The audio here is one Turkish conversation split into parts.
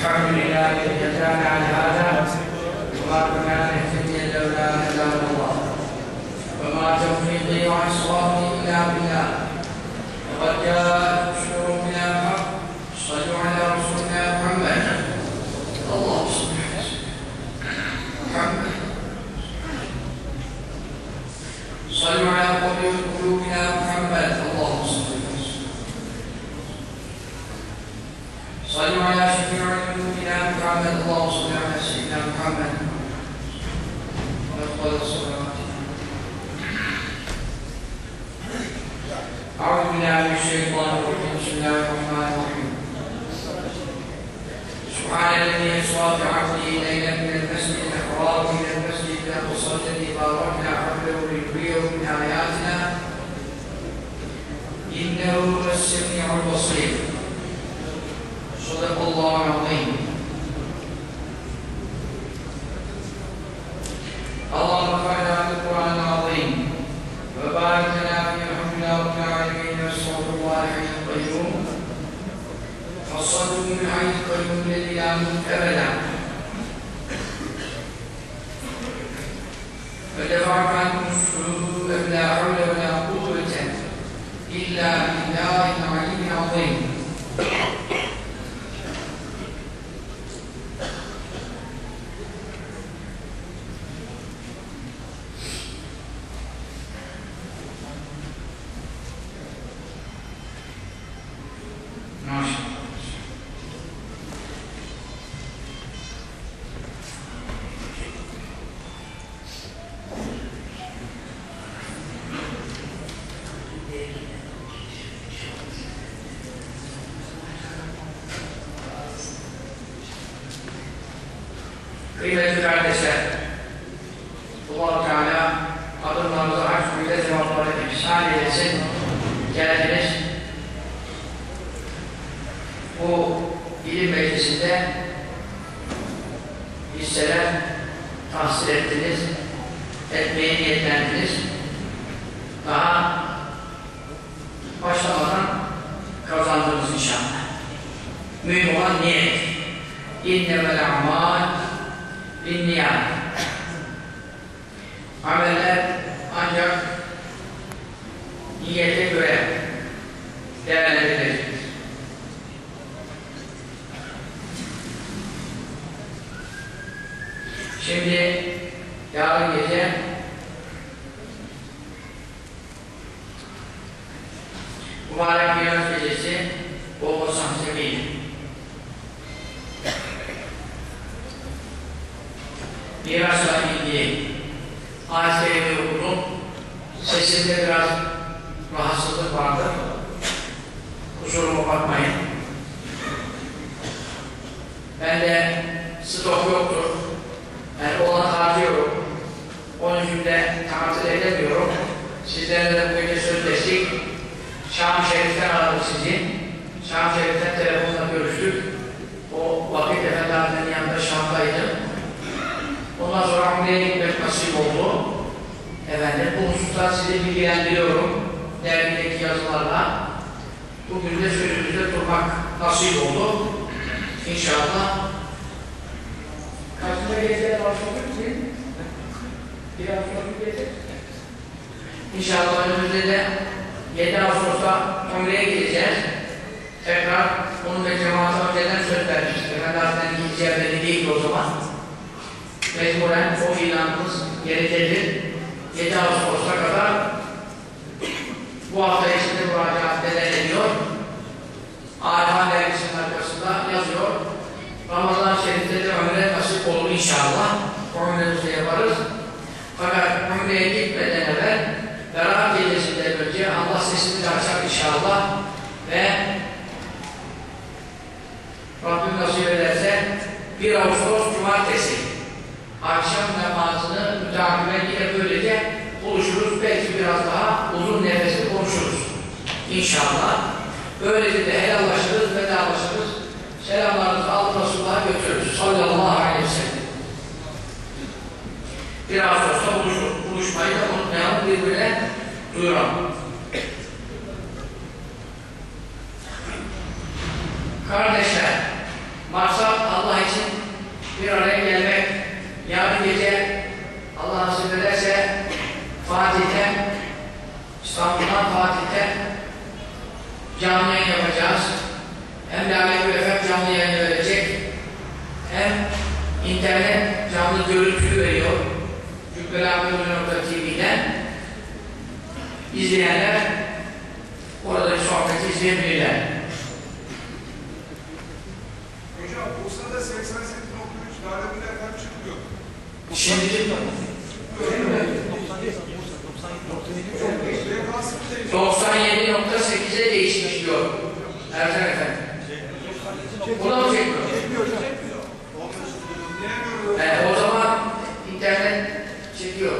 الحمد لله الذي هدانا وما كنا نهتدي لولا أن هدانا الله. وما توفيقي وعصامي إلا بالله. وقد جاءت شرورنا الحق. صلوا على رسولنا محمد. اللهم صل محمد. صلوا على قلوب قلوبنا محمد اللهم صل على صلوا على شفيع قلوبنا محمد. اللهم صل على سيدنا محمد. ونقبل الصلوات أعوذ بالله من الشيطان الرجيم. بسم الله الرحمن الرحيم. سبحان الذي يسوى بعبده ليلا من المسجد الحرام إلى المسجد الأقصى الذي باركنا حوله لنريه من آياتنا. إنه هو السميع البصير. صدق الله العظيم. اللهم ارفعنا بالقرآن العظيم وبارك لنا في رب العالمين واستغفر الله الحي القيوم. فالصدق من الحي القيوم الذي لا موت أبدا ودفعك عنكم السوء لا حول ولا قوة إلا بالله العلي العظيم. Miraç'la ilgili ayet-i okudum. Sesinde biraz rahatsızlık vardı. Kusuruma bakmayın. Ben de stok yoktur. Yani olan harcıyorum. Onun için de tatil edemiyorum. Sizlerle de bu gece sözleştik. Şam Şerif'ten aradık sizi. Şam Şerif'ten telefonla görüştük. O vakit efendilerinin yanında Şam'daydım. Ondan sonra Umre'ye gitmek nasip oldu. Efendim, bu hususta sizi bilgilendiriyorum. Dergideki yazılarla. Bugün de sözümüzde durmak nasip oldu. İnşallah. Kaçta geceye başladık ki? Bir Ağustos gece. İnşallah önümüzde de 7 Ağustos'ta Umre'ye gideceğiz. Tekrar onu da cemaate önceden söz vermiştik. Efendi Hazretleri'nin gideceği belli değil o zaman. Mecburen o ilanımız gereklidir. 7 Ağustos'a kadar bu hafta içinde müracaat ediliyor. Arifan dergisinin arkasında yazıyor. Ramazan Şerif'te de ömre nasip olur inşallah. Ömremizi yaparız. Fakat ömreye gitmeden evvel Berat gecesinden önce Allah sesimizi açar inşallah ve Rabbim nasip ederse 1 Ağustos Cumartesi akşam namazını mütakiben yine böylece buluşuruz. Belki biraz daha uzun nefesli konuşuruz. İnşallah. Böylece de helallaşırız, vedalaşırız. Selamlarınızı alıp Resulullah'a götürürüz. Sallallahu aleyhi ve sellem. Bir Ağustos'ta buluşur. Buluşmayı da unutmayalım, birbirine duyuralım. Kardeşler, maksat yarın gece Allah nasip ederse Fatih'te İstanbul'dan Fatih'te canlı yayın yapacağız. Hem Lale Efem canlı yayın verecek hem internet canlı görüntü veriyor. Cübbelabdülü.tv'den izleyenler oradaki sohbeti izleyebilirler. Hocam Bursa'da 88.3 Lale Gül çıkıyor. Şimdi Frekansı mı değişiyor? 97.8'e değişmiş diyor Ercan Efendi. Buna mı çekmiyor? Ee, o zaman internet çekiyor.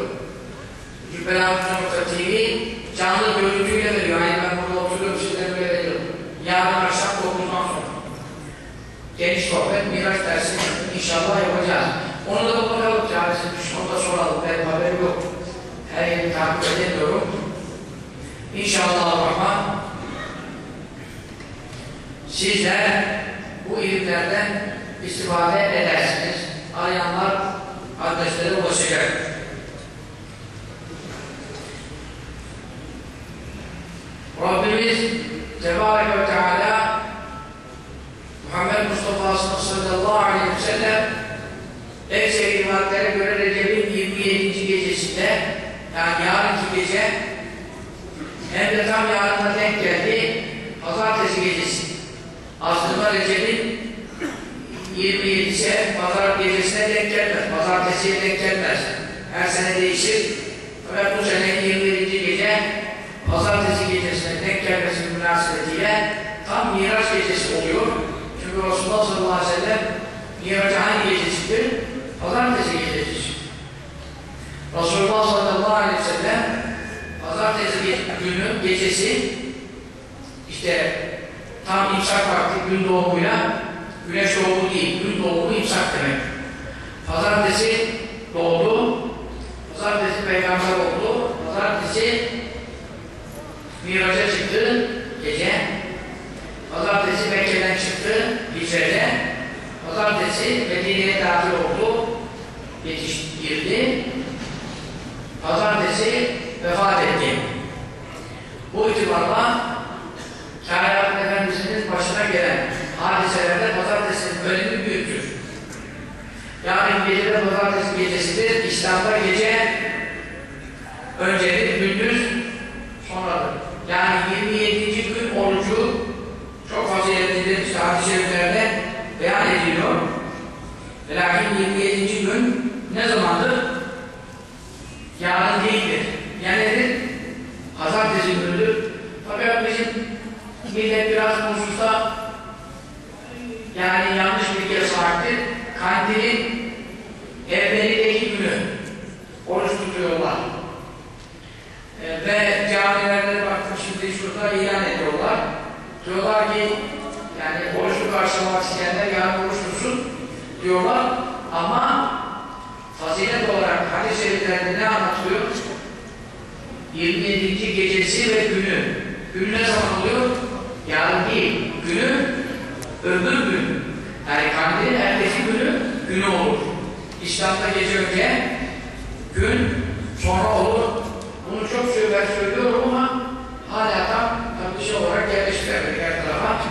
Cübbelâbdülü.tv canlı görüntüyle veriyor. Yani ben burada oturuyorum sizlere böyle veriyorum. Yarın akşam 9'dan sonra. Geniş sohbet, Miraç dersi inşallah yapacağız. Onu da bakalım çaresi düşün, onu da soralım. Benim haberim yok. Her yeri takip edemiyorum. İnşallah Rahman sizler bu ilimlerden istifade edersiniz. Arayanlar adreslere ulaşacak. Rabbimiz Tebarek ve Teala Muhammed Mustafa sallallahu aleyhi ve sellem ekseri rivayetlere göre Recep'in 27. gecesinde yani yarınki gece hem de tam yarına denk geldi Pazartesi gecesi. Aslında Recep'in 27'si Pazar gecesine denk gelmez. Pazartesiye denk gelmez. Her sene değişir. Fakat bu sene 27. gece Pazartesi gecesine denk gelmesi münasebetiyle tam Miraç gecesi oluyor. Çünkü Resulullah sallallahu aleyhi ve sellem Miraç hangi gecesidir? Pazartesi gecesidir. Resulullah sallallahu aleyhi ve sellem Pazartesi günü gecesi işte tam imsak vakti gün doğumuyla güneş doğumu değil, gün doğumu imsak demek. Pazartesi doğdu, pazartesi peygamber oldu, pazartesi miraca çıktı gece, pazartesi Mekke'den çıktı Hicre'de, pazartesi Medine'ye dahil oldu, yetiş, girdi, pazartesi vefat etti. Bu itibarla Kainatın Efendimiz'in başına gelen hadiselerde pazartesinin önemi büyüktür. Yarın gece de pazartesi gecesidir. İslam'da gece öncedir, gündüz sonradır. Yani 27. gün orucu çok faziletlidir. İşte hadis-i şeriflerde beyan ediliyor. Lakin 27. gün ne zamandır? Yarın değildir. Yani nedir? Pazartesi günüdür. Fakat bizim millet biraz hususta yani yanlış bilgiye sahiptir. Kandilin evvelindeki günü oruç tutuyorlar. Ee, ve camilerde baktım şimdi şurada ilan ediyorlar. Diyorlar ki yani oruçlu karşılamak isteyenler yarın oruç tutsun diyorlar. Ama fazilet olarak hadis-i şeriflerde ne anlatıyor? 27. gecesi ve günü. Gün ne zaman oluyor? Yarın değil. Günü öbür gün. Yani kandilin ertesi günü günü olur. İslam'da gece önce gün sonra olur. Bunu çok söyler söylüyorum ama hala tam tabii şey olarak yerleştiremedik her tarafa.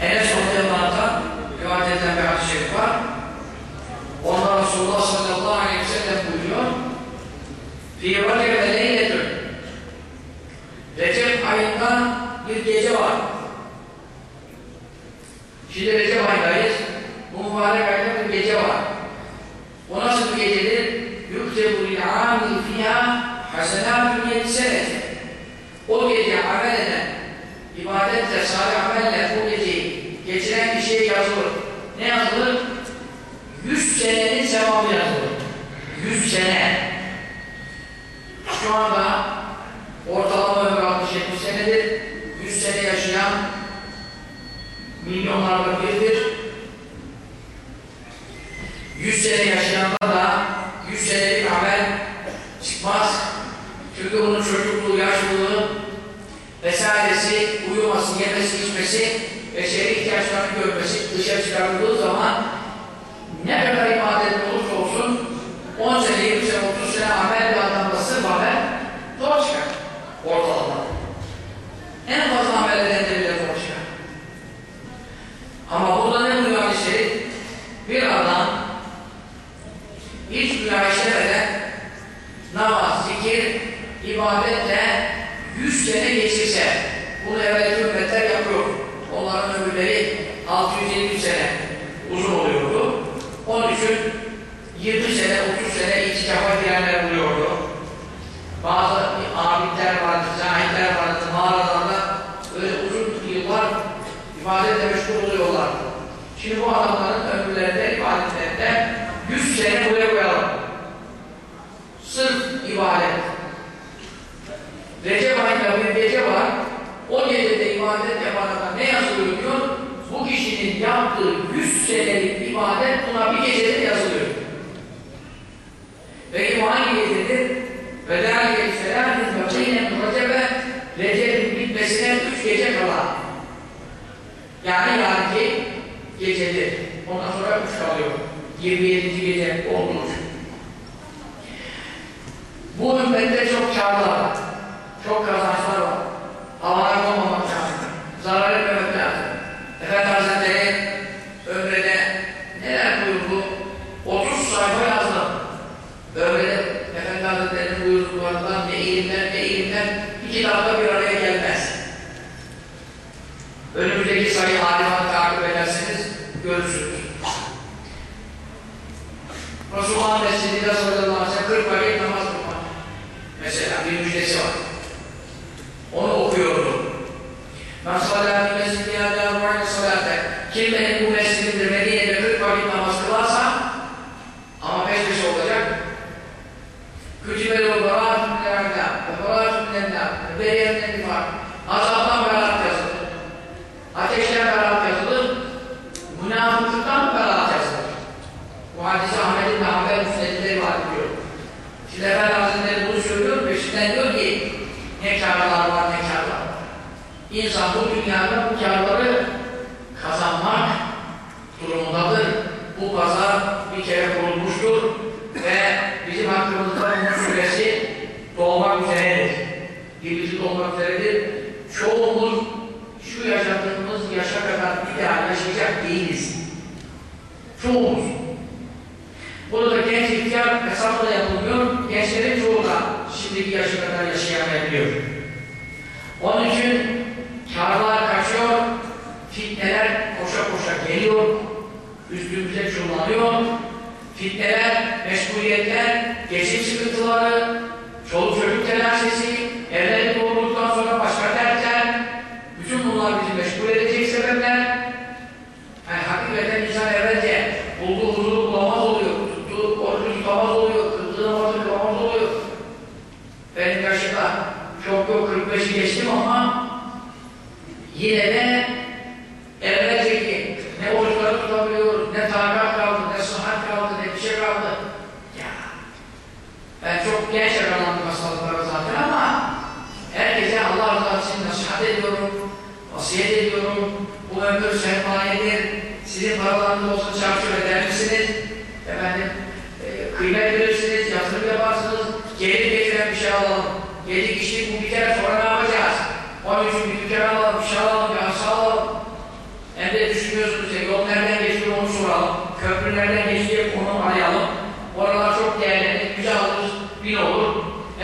Enes radıyallahu anh'tan rivayet edilen bir hadis-i şerif var. Ondan Resulullah sallallahu aleyhi ve sellem buyuruyor. Fî Recep ve leyletün. Recep ayında bir gece var. Şimdi Recep ayındayız. Bu mübarek ayda bir gece var. O nasıl bir gecedir? Yüktebu lil'âmi fîhâ hasenâfü yetsenet. O gece amel eden, ibadetle, salih amelle bu geceyi geçiren kişiye yazılır. Ne yazılır? Yüz senenin sevabı yazılır. Yüz sene. Şu anda ortalama ömrü 60-70 senedir. 100 sene yaşayan milyonlarla birdir. 100 sene yaşayanda da 100 senelik amel çıkmaz. Çünkü onun çocukluğu, yaşlılığı vesairesi, uyuması, yemesi, içmesi ve şehir ihtiyaçlarını görmesi dışarı çıkarıldığı zaman ne kadar ibadet olursa olsun 10 sene, 20 sene, 30 sene amel bir adamda sırf amel zor çıkar ortalama. En fazla amel eden de bile zor çıkar. Ama burada ne buyuruyor şerif? Bir adam hiç günah işlemeden namaz, zikir, ibadetle yüz sene geçirse, bunu evvelki ümmetler yapıyor. Onların ömürleri 650 sene uzun oluyordu. Onun için 20 sene, 30 sene itikafa girenler buluyordu. Bazı abidler vardı, zahitler vardı, mağaralarda öyle uzun yıllar ibadetle meşgul oluyorlar. Şimdi bu adamların ömürlerinde, ibadetlerinde 100 sene buraya koyalım. Sırf ibadet. Recep ayında bir gece var, o gecede ibadet yapan adam ne yazılıyor diyor? Bu kişinin yaptığı 100 senelik ibadet buna bir gecede yazılıyor. Peki bu hangi gecedir? Ve değerli selatin ve beynen Recep'e Recep'in bitmesine üç gece kala. Yani yarınki gecedir. Ondan sonra üç kalıyor. 27. gece olmuş. Bu ümmette çok karlar. Çok kazançlar var. Havana konmamak lazım. Zarar etmemek lazım. Efendi Hazretleri ömrede neler buyurdu? 30 sayfa yazdım. Ömrede Efendi Hazretleri'nin buyurduklarından ne ilimler ne ilimler bir kitapta bir araya gelmez. Önümüzdeki sayı halimat takip ederseniz görürsünüz. Resulullah Mescidinde sallallahu aleyhi ve sellem 40 vakit namaz kılmak. Mesela bir müjdesi var. Onu okuyordum. Men salâ fi mescidi yâdâ ruhâni salâte. Kim benim bu mescidimdir Medine'de 40 vakit namaz kılarsa ama peş peşe olacak. Kütübeli ve barâtun minel ve barâtun minel ve beriyetten nifâk. Azaptan beraat yazılır. Ateşten beraat yazılır. Münafıklıktan beraat yazılır. Bu hadisi Ahmet'in ve Hanbel müsnedleri var diyor. Şimdi Efendi Hazretleri bunu söylüyor, peşinden diyor ki ne kârlar var ne kârlar var. İnsan bu dünyada bu kârları kazanmak durumundadır. Bu pazar bir kere kurulmuştur ve bizim hakkımızda Umut Suresi doğmak üzeredir. Birisi doğmak üzeredir. Çoğumuz şu yaşadığımız yaşa kadar bir daha yaşayacak değiliz. Çoğumuz. Bunu da genç ihtiyar hesapla yapılmıyor. Gençlerin çoğu da şimdiki yaşa kadar yaşayamayabiliyor. Onun için karlar kaçıyor, fitneler koşa koşa geliyor, üstümüze çullanıyor. Fitneler, meşguliyetler, geçim sıkıntıları, çoluk çocuk telaşesi, evlenip doğrultuktan sonra başka dertler, bütün bunlar bizi meşgul edecek sebepler. Yani hakikaten insan evvelce bulduğu huzuru bulamaz oluyor, tuttuğu orucu tutamaz oluyor, kıldığı namazı kılamaz oluyor. Benim yaşımda çok yok 45'i geçtim ama yine de evvelceki ne oruçları tutabiliyoruz, ne takat kaldı, ne sıhhat kaldı, ne bir şey kaldı. Ya ben çok genç yakalandım hastalıklara zaten ama herkese Allah rızası için nasihat ediyorum, vasiyet ediyorum. Bu ömür sermayedir. Paralarınız olsa çarçur eder misiniz? Efendim, e, kıymet verirsiniz, yatırım yaparsınız, gelir getiren bir şey alalım. Yedik içtik bu biter sonra ne yapacağız? Onun için bir dükkan alalım, bir şey alalım, bir arsa alalım. Hem de düşünüyorsunuz ya, yol nereden geçiyor onu soralım. Köprü nereden geçiyor onu arayalım. Oralar çok değerli, güzel alırız, bin olur.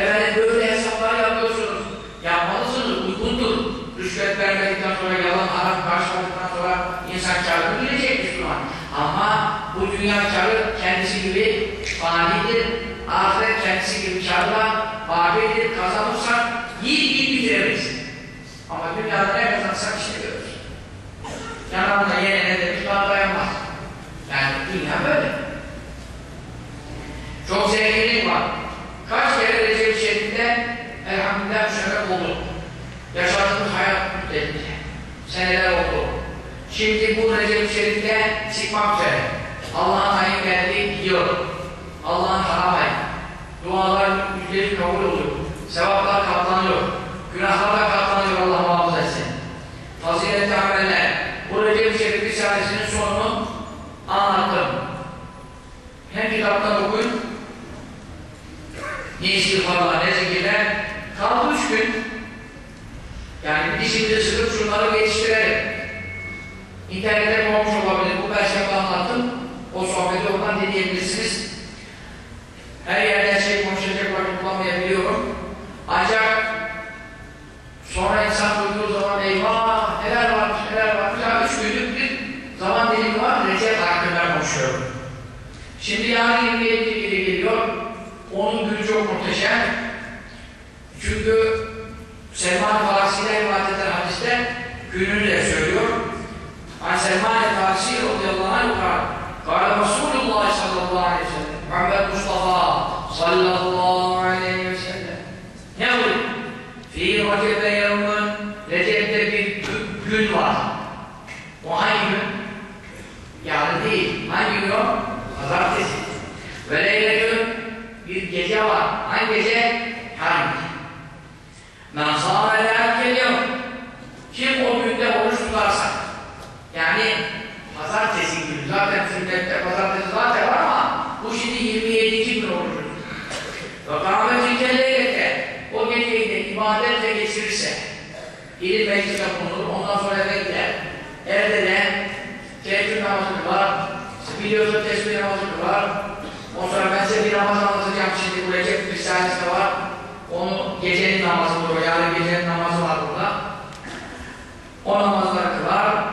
Efendim böyle hesaplar yapıyorsunuz. Yapmalısınız, uygundur. Rüşvet vermedikten sonra, yalan haram karşıladıktan sonra insan kârını bilecek Müslüman. Ama bu dünya kârı kendisi gibi fanidir. Ahiret kendisi gibi kârla bakidir. Kazanırsak yiyip yiyip bitiremeyiz. Ama dünyada ne kazanırsak işte görürüz. Yanarına yenene demiş daha dayanmaz. Yani dünya böyle. Çok zenginlik var. Kaç kere Recep-i Şerif'te elhamdülillah müşerref olduk. Yaşadığımız hayat müddetinde. Seneler oldu. Şimdi bu Recep-i Şerif'te çıkmak üzere. Allah'ın ayı geldi gidiyor. Allah'ın haram ayı. Dualar yüzleri kabul oluyor. Sevaplar katlanıyor. Günahlar da katlanıyor Allah muhafaza etsin. Faziletli ameller. Bu Recep-i Şerif Risalesi'nin sonunu anlattım. Hem kitaptan okuyun, ne istiğfarlar, ne zikirler. Kaldı üç gün. Yani dişimizi sıkıp şunları yetiştirelim. İnternette olmuş olabilir. Bu perşembe anlattım. O bile diyebilirsiniz. Her yerde şey konuşacak vakit bulamayabiliyorum. Ancak sonra insan duyduğu zaman eyvah neler varmış neler varmış. Ya üç günlük bir zaman dilimi var. Recep hakkında konuşuyorum. Şimdi yarın 27 gibi geliyor. Onun günü çok muhteşem. Çünkü Selman-ı Farisi'yle rivayet eden hadiste gününü de söylüyor. An Selman-ı Farisi radıyallahu anh Kâle Resulullah sallallahu aleyhi ve sellem Muhammed Mustafa sallallahu aleyhi ve sellem Ne olur? Fî Recep'e yevmün Recep'te bir gü- gün var. O hangi gün? Yarın değil. Hangi gün o? Pazartesi. Ve leyletün bir gece var. Hangi gece? Hangi? Men sâme lâ geliyor. Kim o günde oruç tutarsa, yani pazartesi zaten sünnette pazartesi zaten var ama bu şimdi 27. gün oruç. Ve kâmeti kelleyete, o geceyi de ibadetle geçirirse, ilim meclise bulunur, ondan sonra eve gider, evde de teheccüd namazı kılar, biliyorsa tesbih namazı kılar, ondan sonra ben size bir namaz anlatacağım şimdi, bu Recep Risalesi var, onu gecenin namazıdır o, yarın gecenin namazı var burada. O namazları kılar.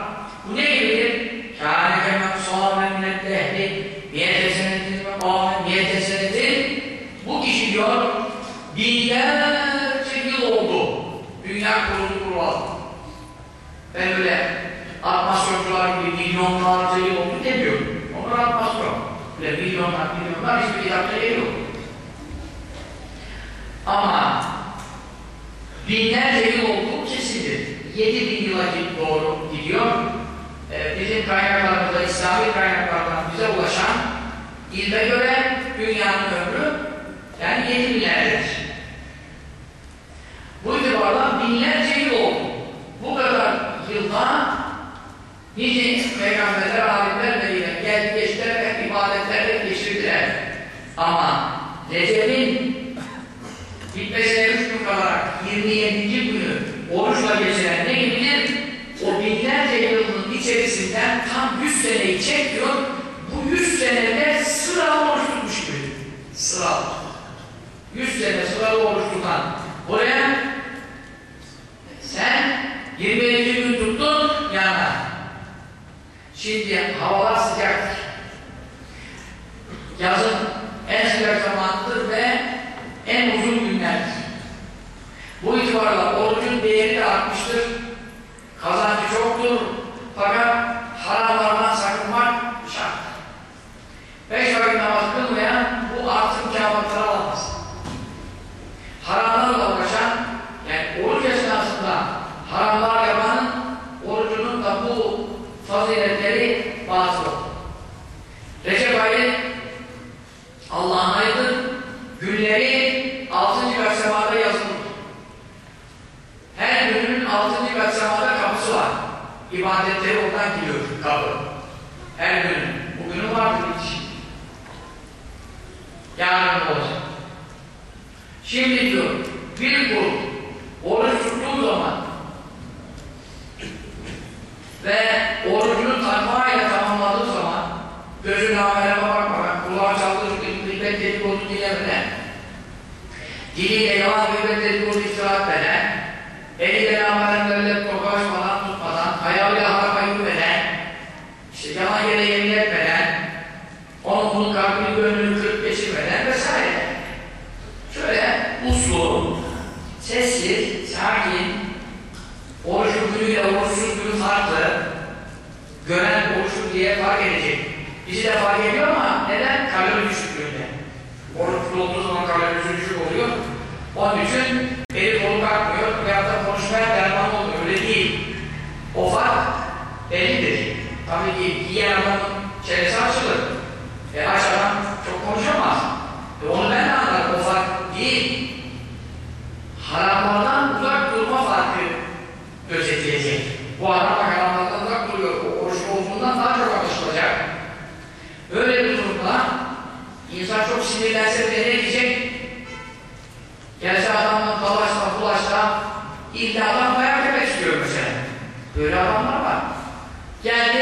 Bu ne diyor binlerce yıl oldu. Dünya kuruldu kurulalı. Ben öyle atmasyoncular gibi milyonlarca yıl oldu demiyorum. Onlar atmasyon. Böyle milyonlar milyonlar hiçbir kitapta yer yok. Ama binlerce yıl olduğu kesindir. Yedi bin yıla doğru gidiyor. Ee, bizim kaynaklarımızda, İslami kaynaklardan bize ulaşan ilme göre dünyanın ömrü yani yedi. Bu itibarla binlerce yıl oldu. Bu kadar yılda nice peygamberler, alimler ve geldi geçtiler hep ibadetlerle geçirdiler. Ama Recep'in bitmesine üç gün kalarak 27. günü oruçla geçiren ne gibidir? O binlerce yılın içerisinden tam 100 seneyi çekiyor. Bu 100 senede sıralı oruç tutmuş gibi. Sıralı. 100 sene sıralı oruç tutan. Buraya sen 27. gün tuttun yana. Şimdi havalar sıcaktır. Yazın en sıcak zamanıdır ve en uzun günlerdir. Bu itibarla orucun değeri de artmıştır. Kazancı çoktur. Fakat haramlardan sakınmak şart. Beş vakit namaz kılmayan bu artık mükafatları alamaz. Haramlarla uğraşan, yani oruç esnasında haramlar yapanın orucunun da bu faziletleri bazı bizi de fark ediyor ama neden? kalori düşüklüğünde oruçlu olduğu zaman kalorisi düşük oluyor. Onun için eli kolu kalkmıyor veyahut da konuşmaya derman olmuyor. Öyle değil. O fark bellidir tabii ki yiyen adamın çenesi açılır. E aç adam çok konuşamaz e onu ben de anlarım o fark değil haramlardan uzak durma farkı gözetleyecek. Bu adam bak haramlardan uzak duruyor. O oruçlu olduğundan daha çok anlaşılacak. Böyle bir durumda insan çok sinirlense bile ne diyecek? Gelse adamla dalaşma, bulaşma illa adam dayak yemek istiyor mesela. Böyle adamlar var. Geldi,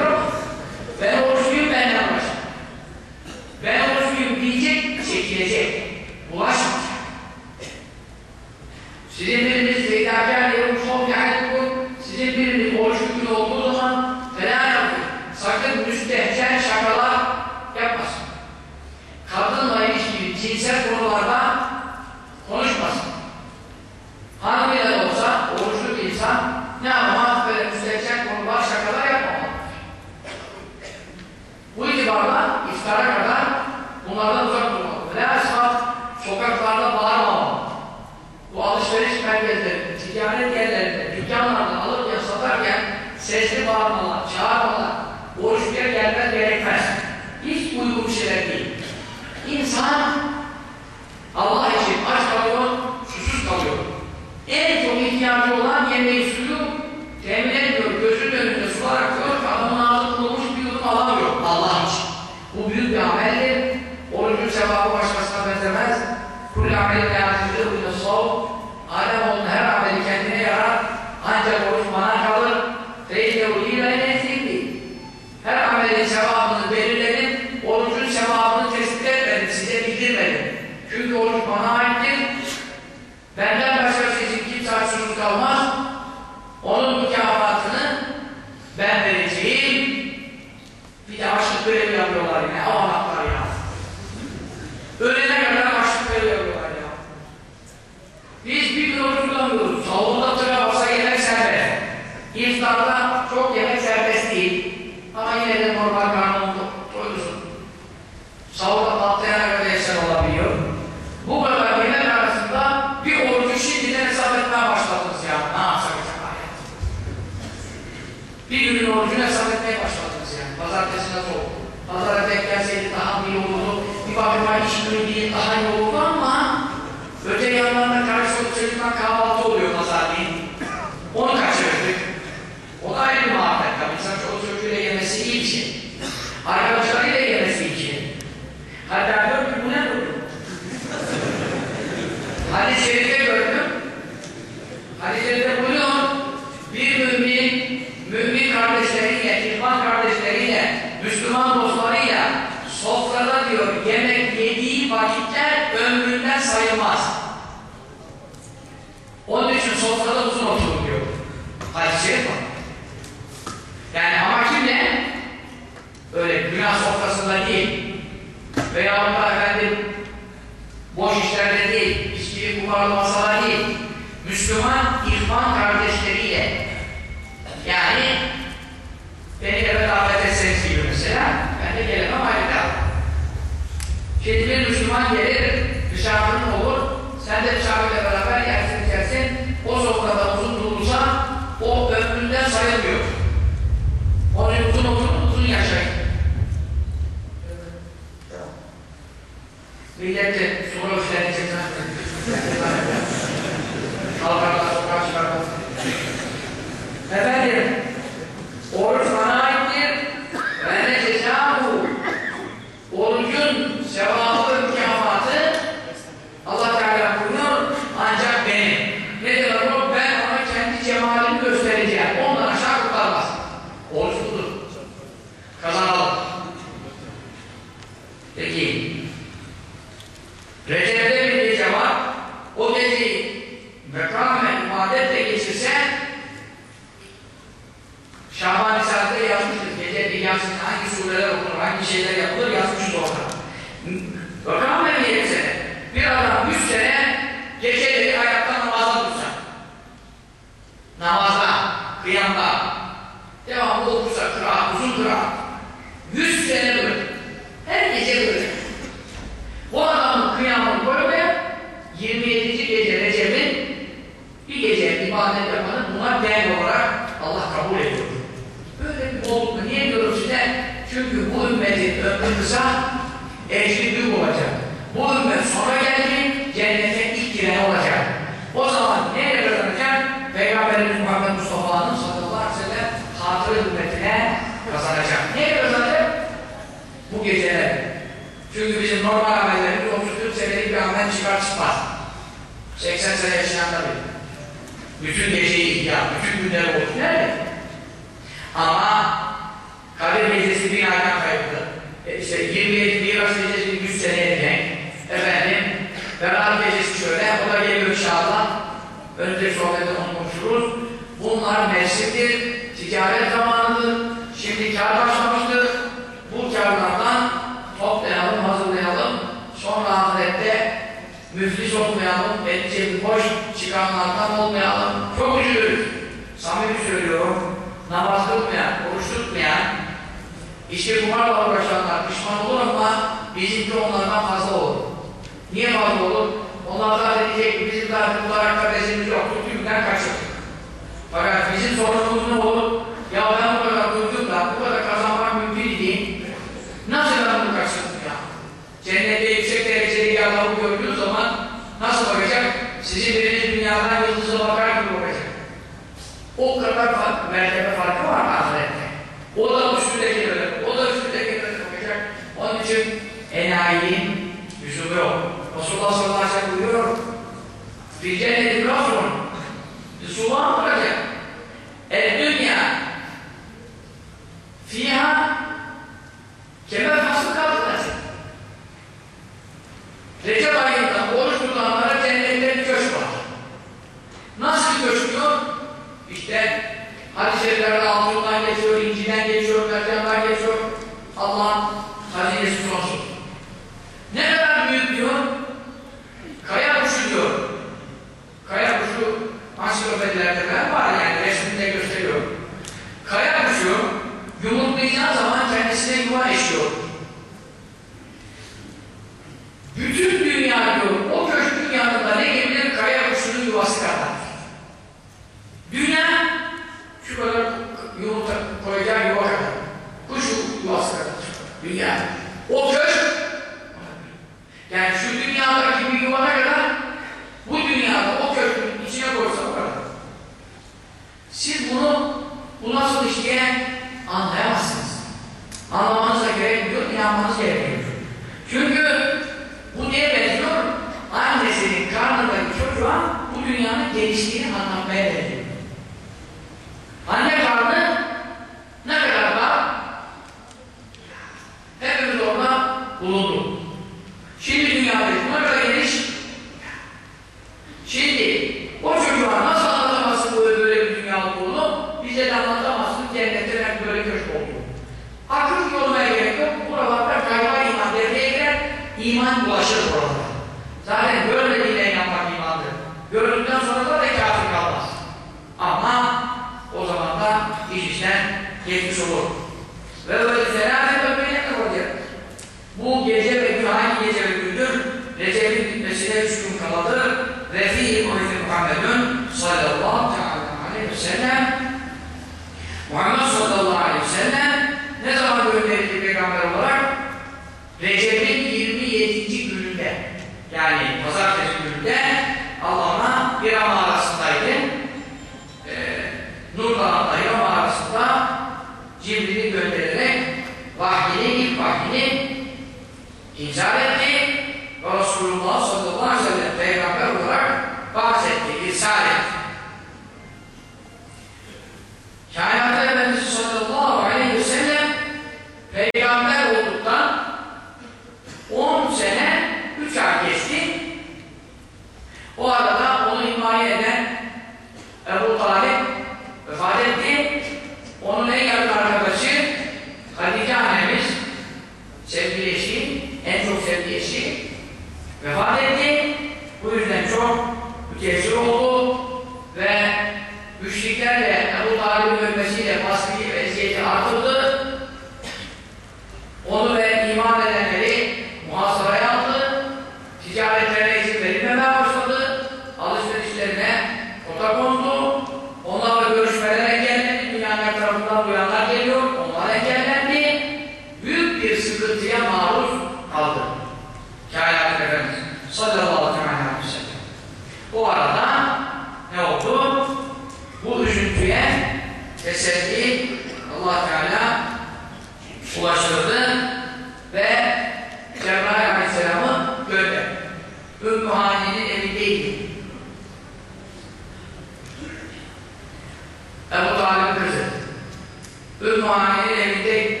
Rıdvan Ali'nin evinde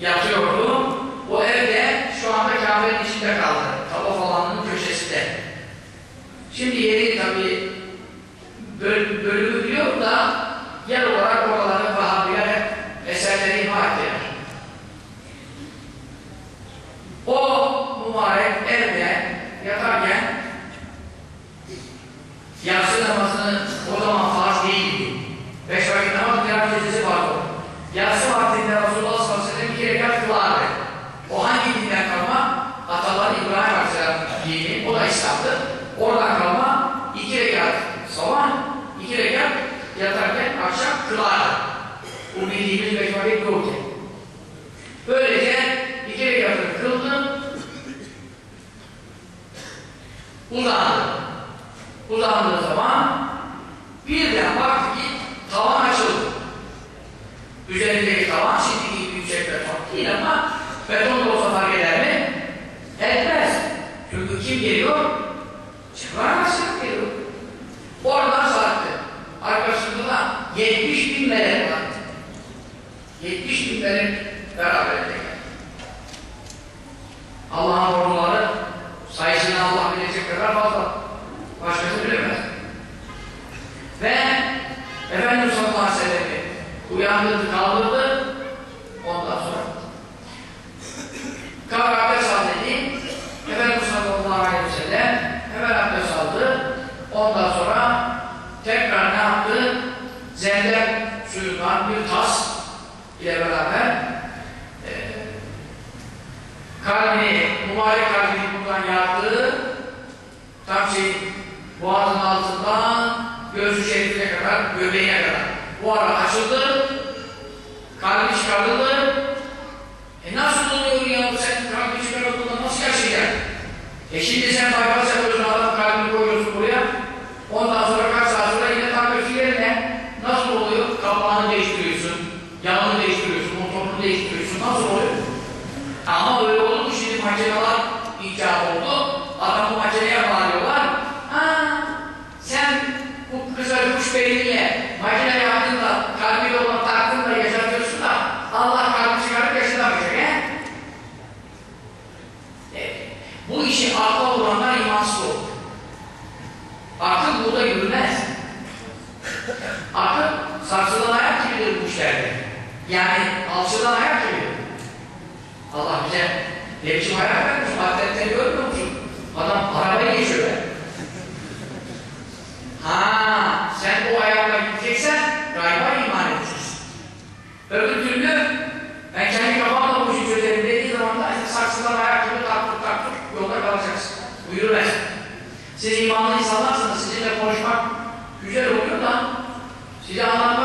yatıyordu. açıldı, kalbi çıkarıldı. E nasıl oluyor ya? Sen kalbi çıkarıldığında nasıl yaşayacaksın? E şimdi sen bypass Siz imanlı insanlarsanız sizinle konuşmak güzel oluyor da size anlatmak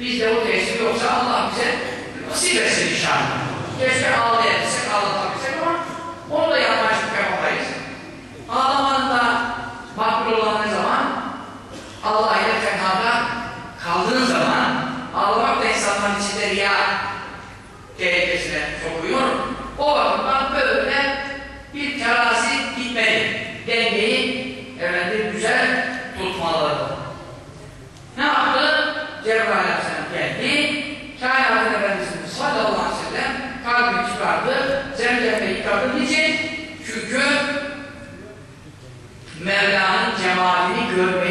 Bizde o tesir yoksa Allah bize nasip etsin inşallah. Keşke ağlayabilsek ağlatmak. good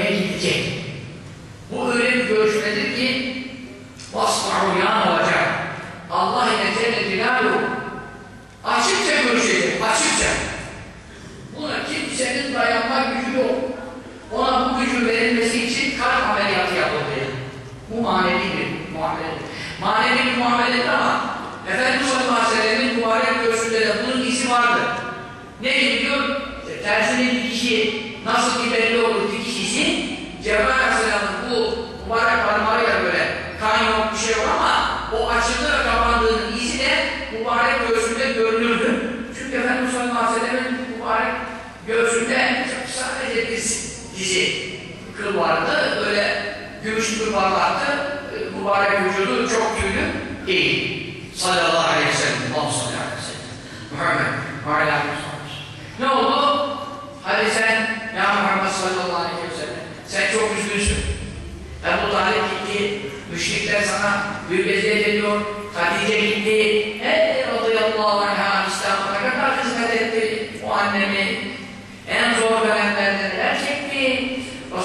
tüyü vardı, böyle gümüş gibi parlaktı, e, mübarek vücudu çok tüylü değil. Sallallahu aleyhi ve sellem, Allah sallallahu aleyhi ve sellem. Muhammed, Muhammed Ne oldu? Hadi sen, ya Muhammed sallallahu aleyhi ve sellem, sen çok üzgünsün. Ebu Talip gitti, müşrikler sana büyük eziyet ediyor, Hatice gitti, hey radıyallahu anh'a İslam'a kadar hizmet etti o annemi, en zor dönemlerden, her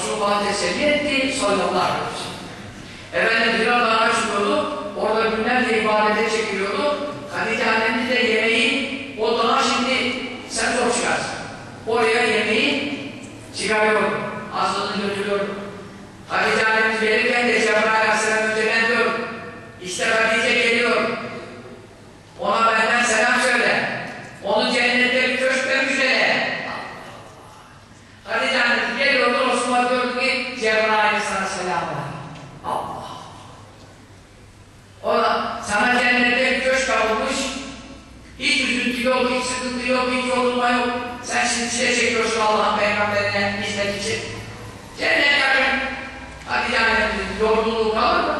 Resulullah teselli etti sallallahu aleyhi ve sellem. Efendim Bilal Dağı'na çıkıyordu. Orada günlerce ibadete çekiliyordu. Hatice annemiz de yemeği o dağa şimdi sen zor çıkarsın. Oraya yemeği çıkarıyor. Aslını götürüyor. Hatice annemiz gelirken de Cebrail Aleyhisselam önceden diyor. İşte Hatice geliyor. Ona benden selam söyle. Onu cennette bir köşkte müjdele. Hatice annemiz geliyordu. Resulullah diyordu ki Cebrail sana selam ver. Allah. O da sana cennette bir köşk alınmış. Hiç üzüntü yok, hiç sıkıntı yok, hiç yorulma yok. Sen şimdi çile çekiyorsun Allah'ın peygamberine hizmet için. Cennet yakın. Hadi yani yorgunluğu kalır mı?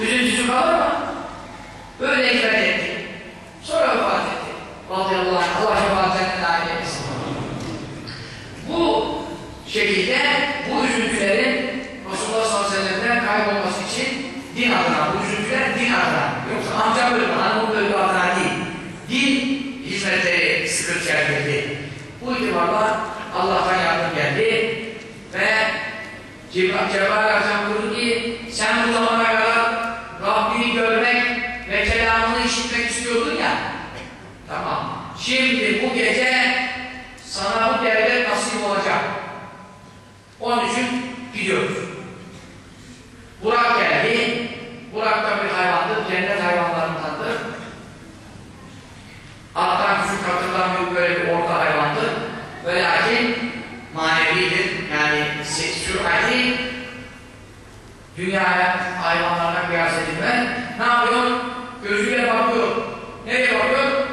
Üzüntüsü kalır mı? Böyle hizmet etti. Sonra vefat etti. Radıyallahu anh. Allah şefaatlerine dahil etsin. Bu şekilde bu üzüntülerin Resulullah sallallahu aleyhi ve sellem'den kaybolması için din adına, bu üzüntüler din adına. Yoksa amca bölümü, hanım bölümü adına değil. Din hizmetleri sıkıntı çekildi. Bu itibarla Allah'tan yardım geldi ve Cebrail Aleyhisselam buyurdu ki sen bu zamana kadar Rabbini görmek ve kelamını işitmek istiyordun ya tamam. Şimdi bu gece sana bu devlet nasip olacak. Onun için gidiyoruz. Burak geldi. Burak da bir hayvandır, cennet hayvanlarındandır. Attan küçük katırdan büyük böyle bir orta hayvandır. Ve lakin manevidir. Yani sürati dünyaya hayvanlarına kıyas edilmez. Ne yapıyor? Gözüyle bakıyor. Nereye bakıyor?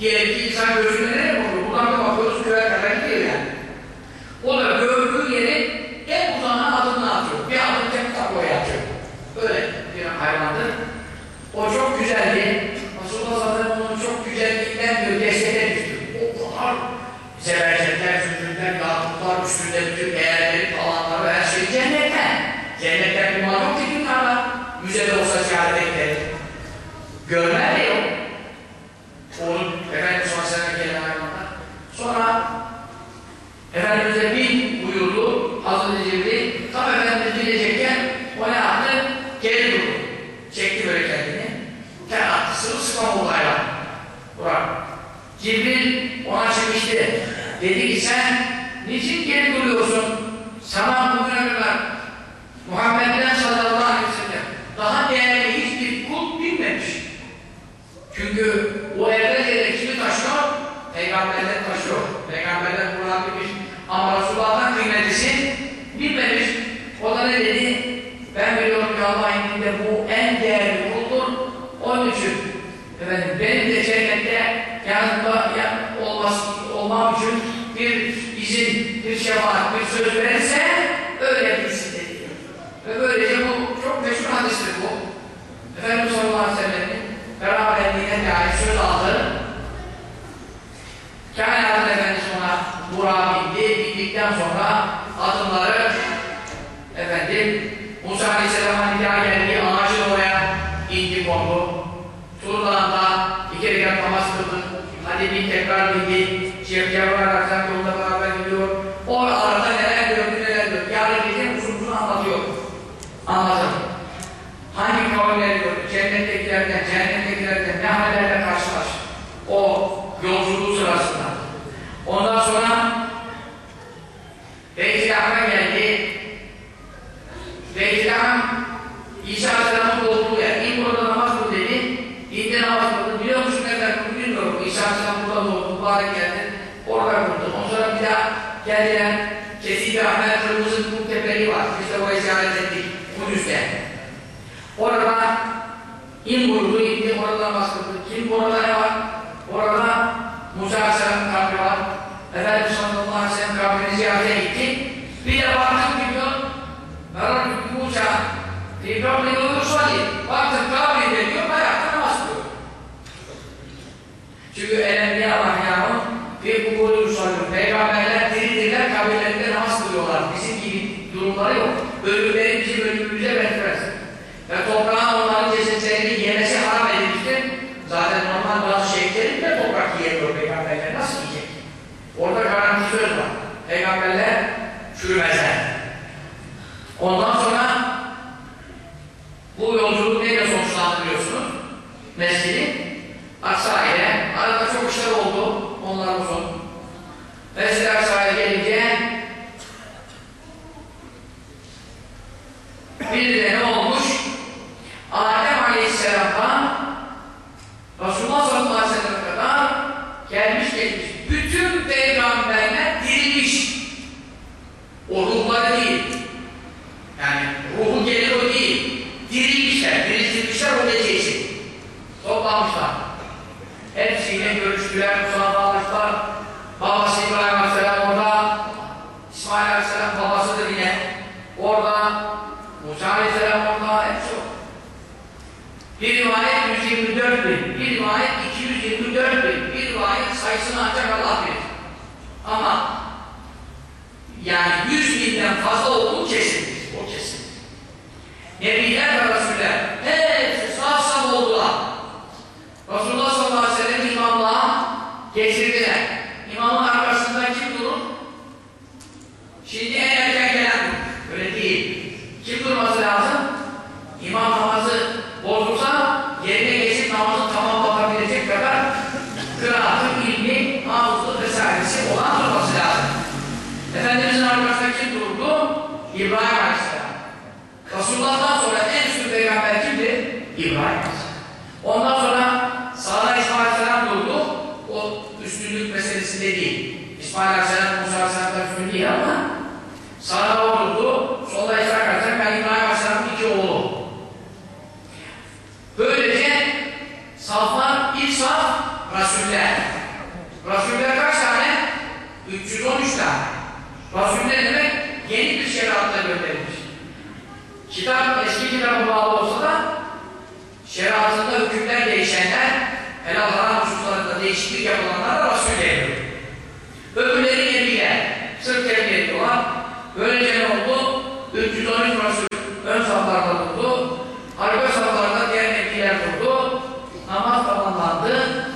Diyelim ki insan gözüne nereye bakıyor? Buradan da bakıyoruz köye kadar gidiyor yani. O da gördüğü yeri en uzanan adımını atıyor. Bir adım tek takoya atıyor. Böyle bir hayvandır. O çok güzeldi. Resulullah sallallahu aleyhi ve sellem onun çok güzelliğinden diyor, dehşete düştü. O kadar zebercetler, zümrütler, yakutlar, üstünde bütün değerleri, falanları, her şey cennetten. Cennetten bir mal yok ki dünyada. Müzede olsa ziyarete gidelim. Görme de yok. Onun Efendimiz sallallahu aleyhi ve sellem gelen hayvanlar. Sonra Efendimiz'e bin buyurdu Hazreti Cibril. Tam Efendimiz bilecekken o ne yaptı? Geri durdu. Çekti böyle kendini. Ter attı. Sırılsıklam oldu hayvan. Burak. Cibril ona çıkmıştı. Dedi ki sen niçin geri duruyorsun? Sana bugüne kadar Muhammed'den sallallahu aleyhi ve sellem daha değerli hiçbir kul bilmemiş. Çünkü o evvelce kimi taşıyor? Peygamberden taşıyor. Peygamberden Kur'an bilmiş. Ama Resulullah'tan kıymetlisi bilmemiş. O da ne dedi? Ben biliyorum ki Allah indinde bu en değerli kuldur. Onun için efendim, benim de cennette yanımda yan, olmaz, olmam için bir izin, bir şefaat, bir söz verirse öyle bilsin dedi. Ve böylece bu çok meşhur hadistir bu. Efendimiz sallallahu aleyhi ve sellem'in beraberliğine dair söz aldı. Kainatın Efendisi ona Burak'a bindi. Bindikten sonra adımları efendim Musa Aleyhisselam'a nida geldi. Ağacın oraya indi kondu. Turlan'da iki rekat namaz kıldı. Hadi bin tekrar bindi. Cebrail Aleyhisselam yolda beraber gidiyor. O arada neler gördü neler gördü. Yarın gece uzun uzun anlatıyor. Anlatın. Hangi kavimleri gördü? Cennettekilerden, cennettekilerden ne hallerle karşılaş? O yolculuğu sırasında. Ondan sonra Beyt-i Ahmet geldi. Beyt-i Ahmet İsa Aleyhisselam'ın olduğu yer. İlk orada namaz kıl dedi. İlk namaz kıldı. Biliyor musun ne kadar bilmiyorum. İsa Aleyhisselam burada doğdu. Mübarek geldi. Orada kıldı. Ondan sonra bir daha geldiler. Kesik-i Ahmet Kırmızı Kuk Tepeli var. Biz de orayı ziyaret ettik. Kudüs'te. Orada in buyurdu, indi, orada namaz kıldı. Kim orada ne var? Orada Musa Aleyhisselam'ın kabri var. Efendimiz sallallahu aleyhi ve sellem kabrini ziyarete gitti. Bir de baktım ki diyor, Meral Musa, bir kabrini uyursadı. Baktım kabrinde diyor, ayakta namaz kılıyor. Çünkü Elenbiya var yavrum, bir kubulu uyursadı. Peygamberler diridirler, kabirlerinde namaz kılıyorlar. Bizim gibi durumları yok. Ölümleri bizim ölümümüze benzemez. Ve toprağın onların cesetlerini yemesi haram edilmiştir. Zaten normal bazı şehitlerin de toprak yiyemiyor peygamberler. Nasıl yiyecek? bir söz var. Peygamberler çürümezler. Ondan sonra bu yolculuk neyle sonuçlandı biliyorsunuz? Mescidi Aksa'ya. Arada çok işler oldu. Onlar uzun. Mescid-i Aksa'ya gelince bir de ne olmuş? Adem Aleyhisselam'dan Resulullah sallallahu aleyhi ve sellem'e kadar gelmiş geçmiş. Bütün peygamberler dirilmiş. O ruhları değil. Yani ruhu gelir o değil. Dirilmişler, diriltilmişler o gece için. Toplanmışlar. Hepsiyle görüştüler, musafahalaştılar. Babası İbrahim Aleyhisselam orada. İsmail Aleyhisselam babasıdır yine. Orada. Musa Aleyhisselam orada. Hepsi o. Bir rivayet 124 bin, bir rivayet 224 bin, bir rivayet sayısını ancak Allah bilir. Ama yani 100 binden fazla olduğu kesin. O kesin. Nebiler ve Resuller hepsi sağ sağ oldular. Resulullah sallallahu aleyhi ve sellem imamlığa geçirdiler. İmamın arkasında kim durur? Şimdi en erken gelen durur. Öyle değil. Kim durması lazım? İmam namazı bozulsa yerine geçip namazı tamamlatabilecek kadar kıraatı, ilmi, hafızlık vesairesi olan durması lazım. Efendimizin arkasında kim durdu? İbrahim Aleyhisselam. Resulullah'tan sonra en üstün peygamber kimdi? İbrahim Aleyhisselam. Ondan sonra sağda İsmail Aleyhisselam durdu. O üstünlük meselesinde değil. İsmail Aleyhisselam, Musa Aleyhisselam'da üstün değil ama sağda o durdu. Solda İsmail Aleyhisselam, ben İbrahim Aleyhisselam'ın iki oğlu. Böylece saflar ilk saf Rasuller. Rasuller kaç tane? 313 tane. Rasuller demek yeni bir şeriatla gönderilmiş. Kitap eski kitaba bağlı olsa da şeriatında hükümler değişenler helal haram hususlarında değişiklik yapılanlar da Rasul deniyor. Öbürleri nebiler. Sırf tebliğ ediyorlar. Böylece ne oldu? 313 Rasul ön saflarda durdu. Arka saflarda diğer nebiler durdu. Namaz tamamlandı.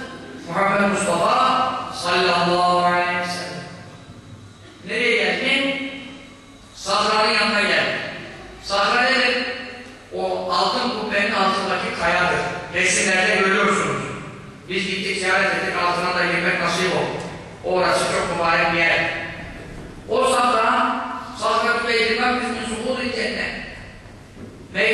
Muhammed Mustafa sallallahu aleyhi ve sellem. Nereye geldin? Sahra'nın yanına geldi. Sahra nedir? O altın kubbenin altındaki kayadır. Resimlerde görüyorsunuz. Biz gittik ziyaret ettik altına da girmek nasip oldu. Orası çok mübarek bir yer. O sahra, sahra-ı beytinden bizim suhud-i cennet. Ve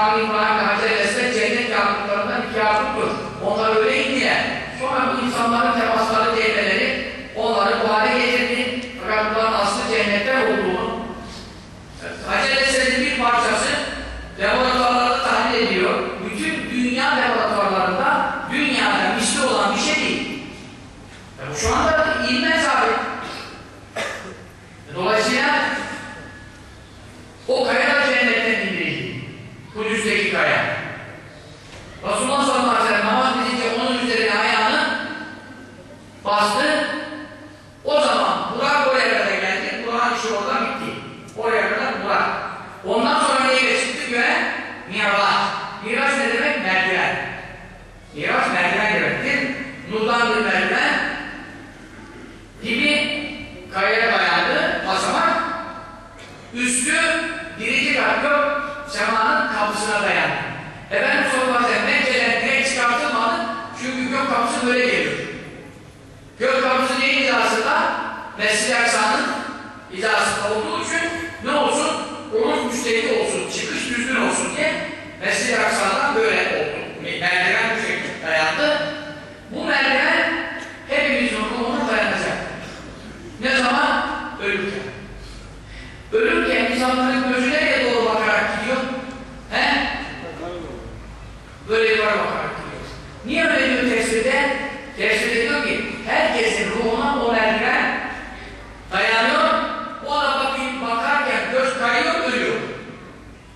Kami melakukan bastı. O zaman Burak oraya kadar geldi. Burak'ın işi oradan bitti. Oraya kadar Burak. Ondan sonra neye çıktı göğe? Miraç. Miraç ne demek? Merdiven. Miraç merdiven demektir. Nurdan bir merdiven. Dibi kayaya dayandı, basamak. Üstü birinci kat yok, semanın kapısına dayandı. Efendim sallallahu aleyhi ve sellem Mekke'den çıkartılmadı. Çünkü gök kapısı böyle geliyor. Gök kapısı neyin hizasında? Mescid-i Aksa'nın hizasında olduğu için ne olsun? Oruç müşteriki olsun, çıkış düzgün olsun diye Mescid-i Aksa'dan böyle oldu. Merdiven bu şekilde dayandı. Bu merdiven hepimizin ruhuna dayanacak. Ne zaman? Ölürken. Ölürken insanların gözü nereye doğru bakarak gidiyor? He? Böyle yukarı bakarak gidiyor. Niye öyle diyor tefsirde? Tefsirde diyor ki herkesin ruhuna o merdiven dayanıyor. O da bakayım bakarken göz kayıyor, ölüyor.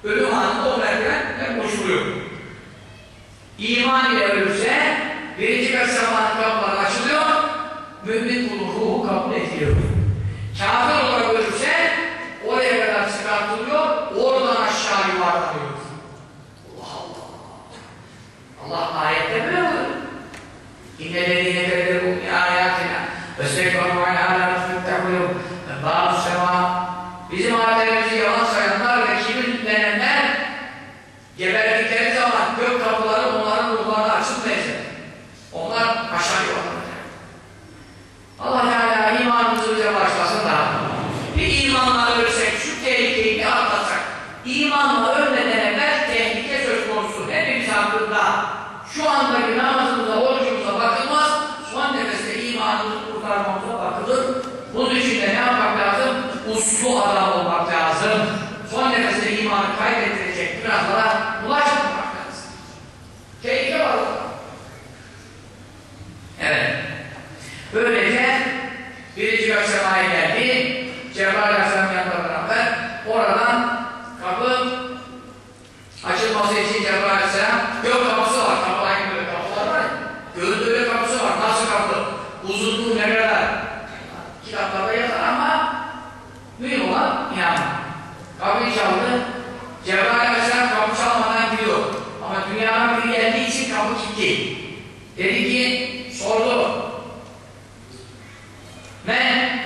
Ölüm anında o merdiven boşuluyor. İman ile ölürse birinci kat semanın kapıları açılıyor, mümin kulun ruhu kabul ediliyor. Kafir olarak ölürse oraya kadar çıkartılıyor, oradan aşağı yuvarlanıyor. Allah Allah. Allah ayette böyle buyuruyor. İnnellezîne günahlara bulaşmamak lazım. Tehlike var orada. Evet. Böylece birinci gök semaya geldi. Cebrail Aleyhisselam yanında beraber oradan kapı açılması için Cebrail Aleyhisselam gök kapısı var. Kapı aynı böyle kapılar var ya. Göğün kapısı var. Nasıl kapı? Uzunluğu ne kadar? Kitaplarda yazar ama mühim olan inanmak. Kapıyı çaldı. Cebrail Aleyhisselam kapı çalmadan gidiyor. Ama dünyadan biri geldiği için kapı kilitli. Dedi ki, sordu. Men,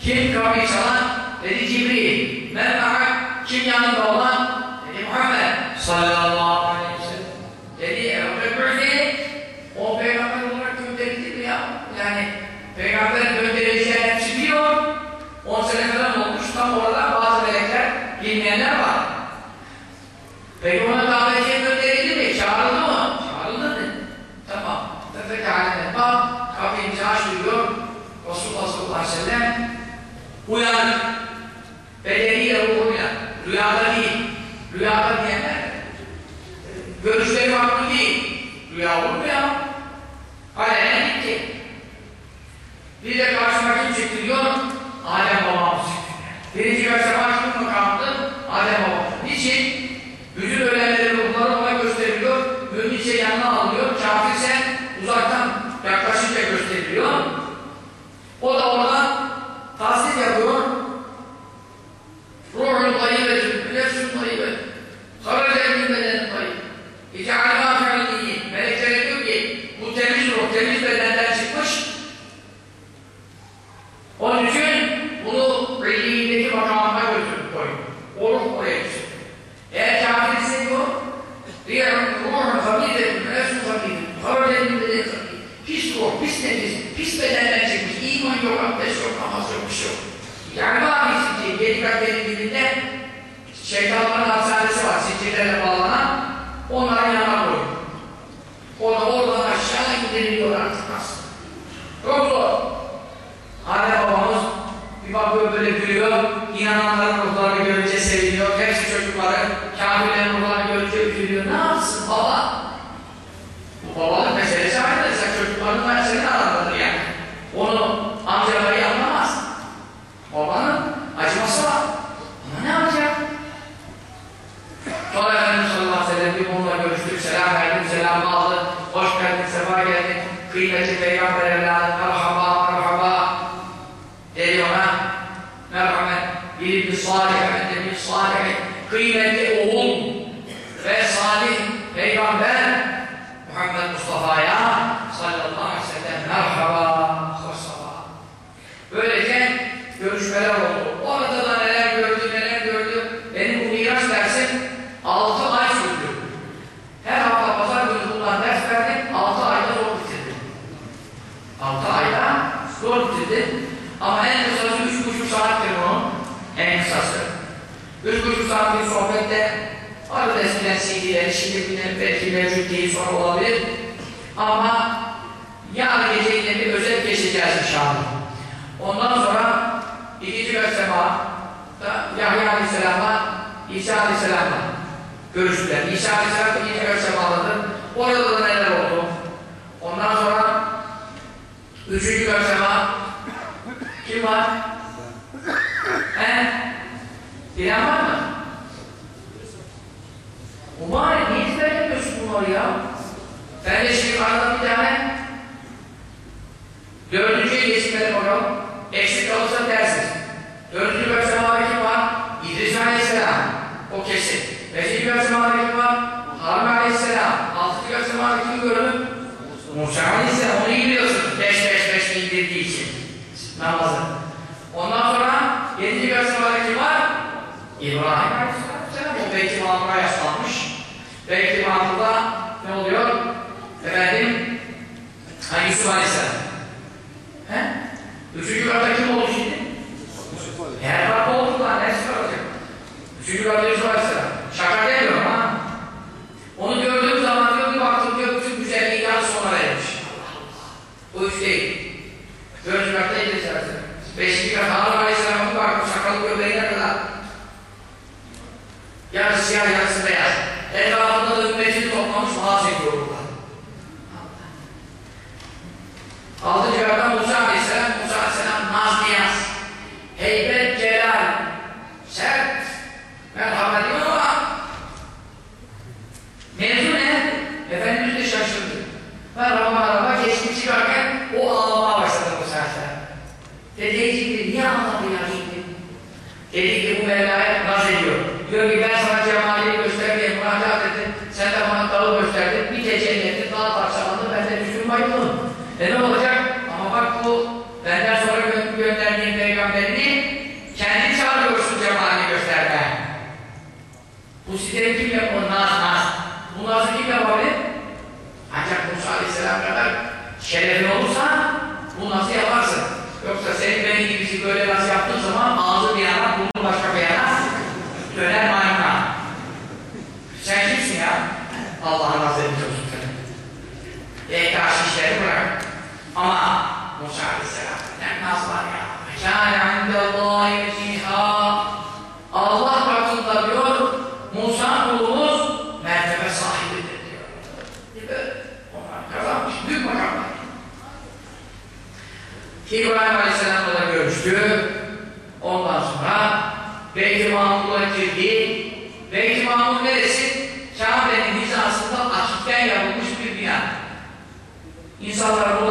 kim kapıyı çalan? Dedi Cibril. Men ma'ak, kim yanında olan? Dedi Muhammed sallallahu aleyhi ve sellem. Dedi Ebu Bekir dedi, o peygamber olarak gönderildi mi ya? Yani peygamber gönderileceğini hepsi biliyor. 10 sene falan olmuş, tam orada bazı melekler bilmeyenler var. Peki ona davetiye gönderildi mi? Çağrıldı mı? Çağrıldı dedi. Tamam. Tefek haline bak, kapıyı açıyor. Resulullah sallallahu aleyhi ve sellem uyanık. Bedeniyle ruhuyla. Rüyada değil. Rüyada diyenler görüşleri farklı değil. Rüya olur mu ya? Alenen gitti. Bir de karşıma kim çıktı diyor? Adem babamız çıktı. Birinci karşıma açtım makamdı. Adem babamız. Niçin? Bütün ölenlerin O da oradan tasdik yapıyor. Ruhun tayyibetün, nefsün tayyibetün. Haraca min bedenin tayyib. İcealâ fe'liyin. Melekler diyor ki, bu temiz ruh, temiz bedenden çıkmış. Onun için bunu illiğindeki makamına götürüp koyun. O ruh oraya gitsin. Eğer kafirse diyor, diğer ruhun habidetün, nefsün habidetün. Haraca min bedenin tayyib. Pis ruh, pis nefis, pis bedenden çıkmış. İman yok, abdest yok, namaz yok, bir şey yok. Yani var mı zincir? Yedi yedi dibinde şeytanların hapishanesi var, zincirlerle bağlanan. Onların yanına koyun. O da oradan aşağı indiriliyor artık nasıl? Çok zor. Anne babamız bir bakıyor böyle gülüyor. İnananların ruhlarını 可以 şimdi yine belki mevcut değil sonra olabilir. Ama yarın gece yine bir özet geçeceğiz inşallah. Ondan sonra ikinci Göksema'da Yahya Aleyhisselam'la İsa Aleyhisselam'la görüştüler. İsa Aleyhisselam ikinci Göksema'ladı. Orada da neler oldu? Ondan sonra üçüncü Göksema kim var? He? Bilen var mı? Umar niye izah etmiyorsun bunları ya? Ben de şimdi arada bir tane dördüncüye geçmedim onu. Eksik olursa dersiz. Dördüncü bölse maviki var. İdris Aleyhisselam. O kesin. Beşinci bölse maviki var. Harun Aleyhisselam. Altıncı bölse maviki görünüm. Musa Aleyhisselam. Onu iyi biliyorsun. Beş beş beş indirdiği için. Namazı. Ondan sonra yedinci bölse maviki var. İbrahim Aleyhisselam. O peki mamura yaslandı. Belki mantıda ne oluyor? Efendim hani Yusuf Aleyhisselam. He? Üçüncü karda kim oldu şimdi? Her karda oldu lan. Neresi var hocam? Üçüncü karda Yusuf Aleyhisselam. Şaka demiyorum ha. Onu gördüğüm zaman diyor bir baktım diyor bütün güzelliği yalnız sona vermiş. Bu üç değil. Dördüncü karda İdris Aleyhisselam. Beşinci karda Harun Aleyhisselam'a bir baktım sakalı göbeğine kadar. Yarısı siyah yarısı beyaz etrafında da ümmetini toplamış vaaz ediyor burada. Altıncı yerden Musa Aleyhisselam, Musa Aleyhisselam naz heybet celal, sert, merhamet Bauer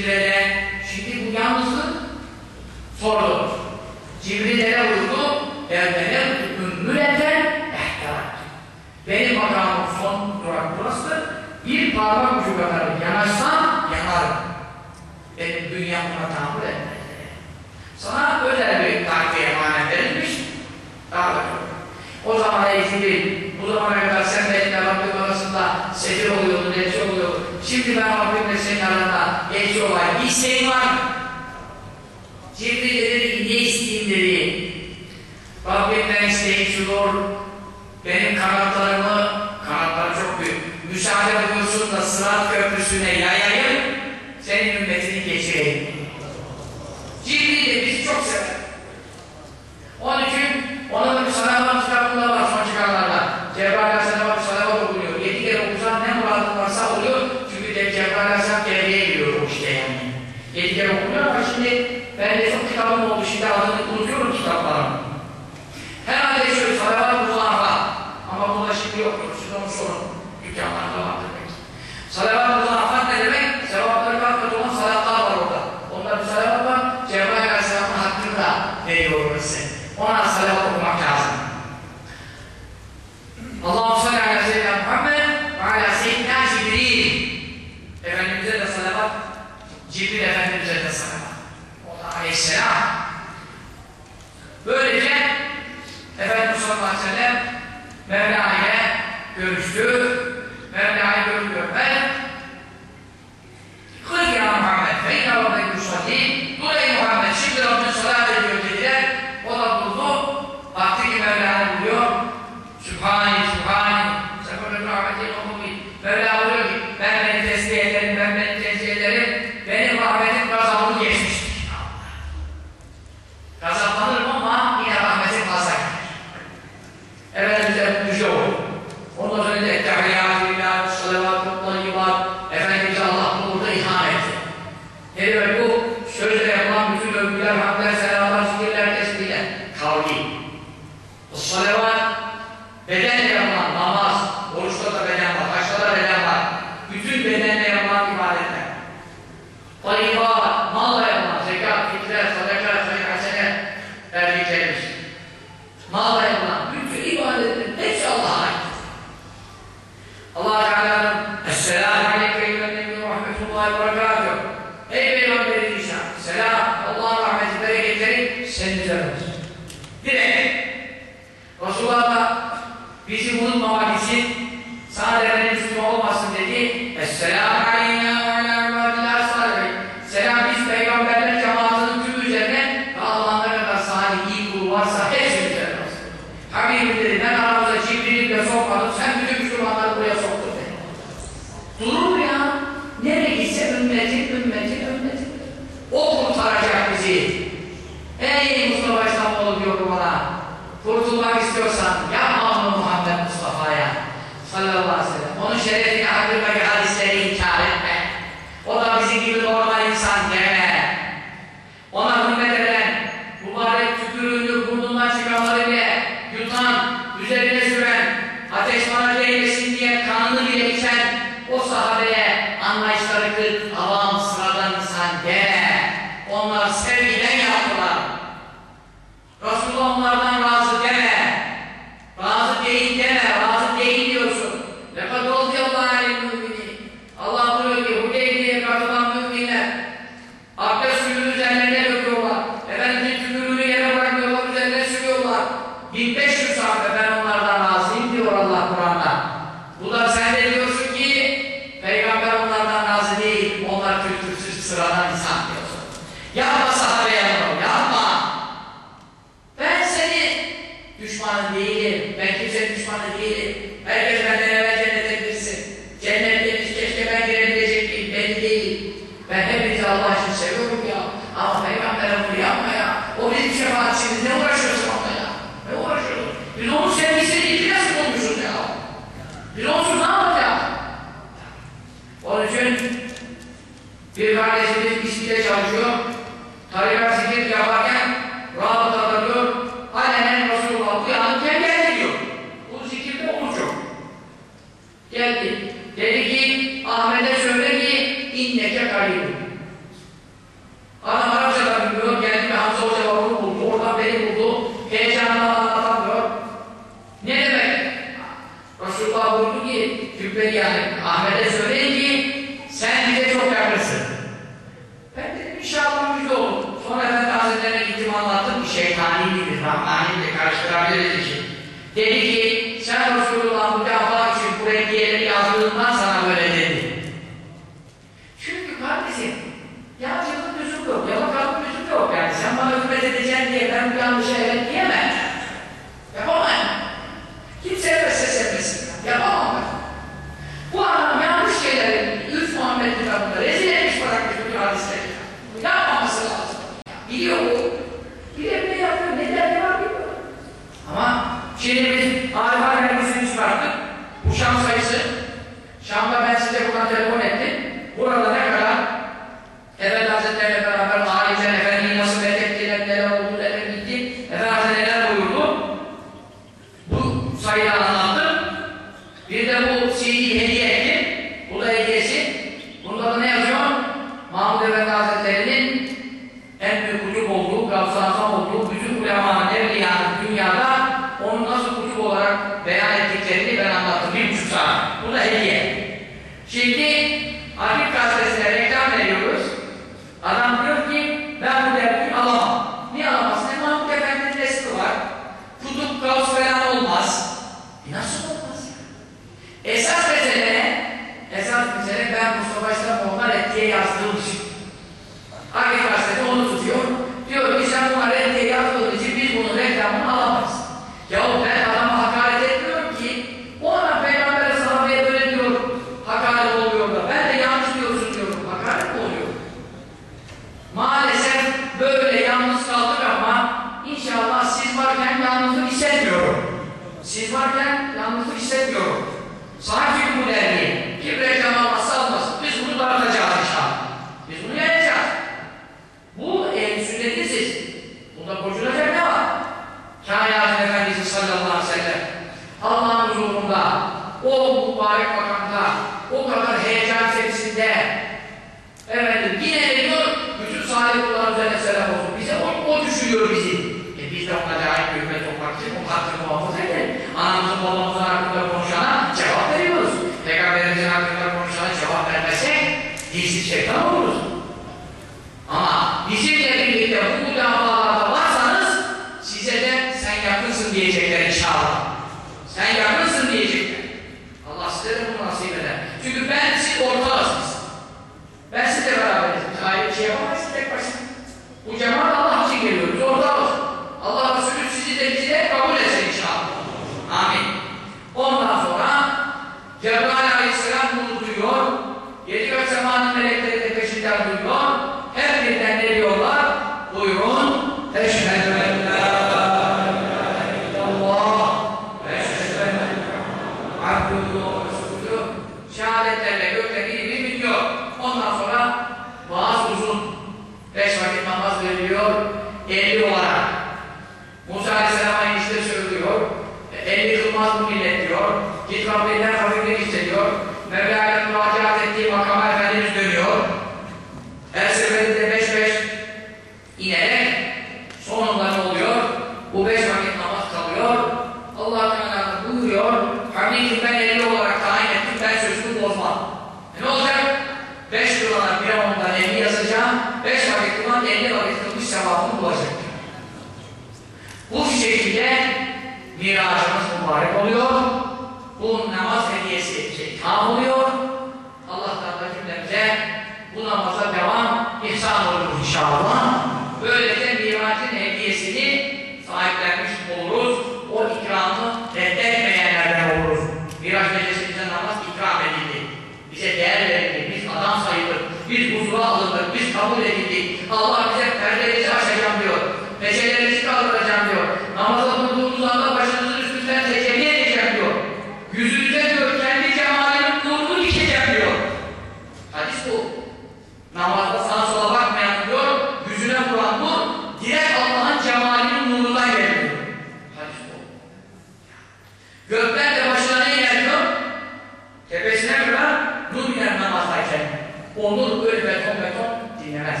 olur, öyle beton beton dinlemez.